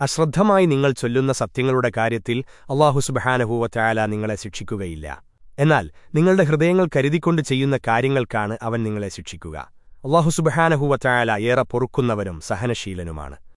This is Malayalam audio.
അശ്രദ്ധമായി നിങ്ങൾ ചൊല്ലുന്ന സത്യങ്ങളുടെ കാര്യത്തിൽ അള്ളാഹു സുബഹാനഹൂവറ്റായാല നിങ്ങളെ ശിക്ഷിക്കുകയില്ല. എന്നാൽ നിങ്ങളുടെ ഹൃദയങ്ങൾ കരുതിക്കൊണ്ട് ചെയ്യുന്ന കാര്യങ്ങൾക്കാണ് അവൻ നിങ്ങളെ ശിക്ഷിക്കുക. അള്ളാഹു സുബഹാനഹൂവറ്റായാല ഏറെ പൊറുക്കുന്നവരും സഹനശീലനുമാണ്.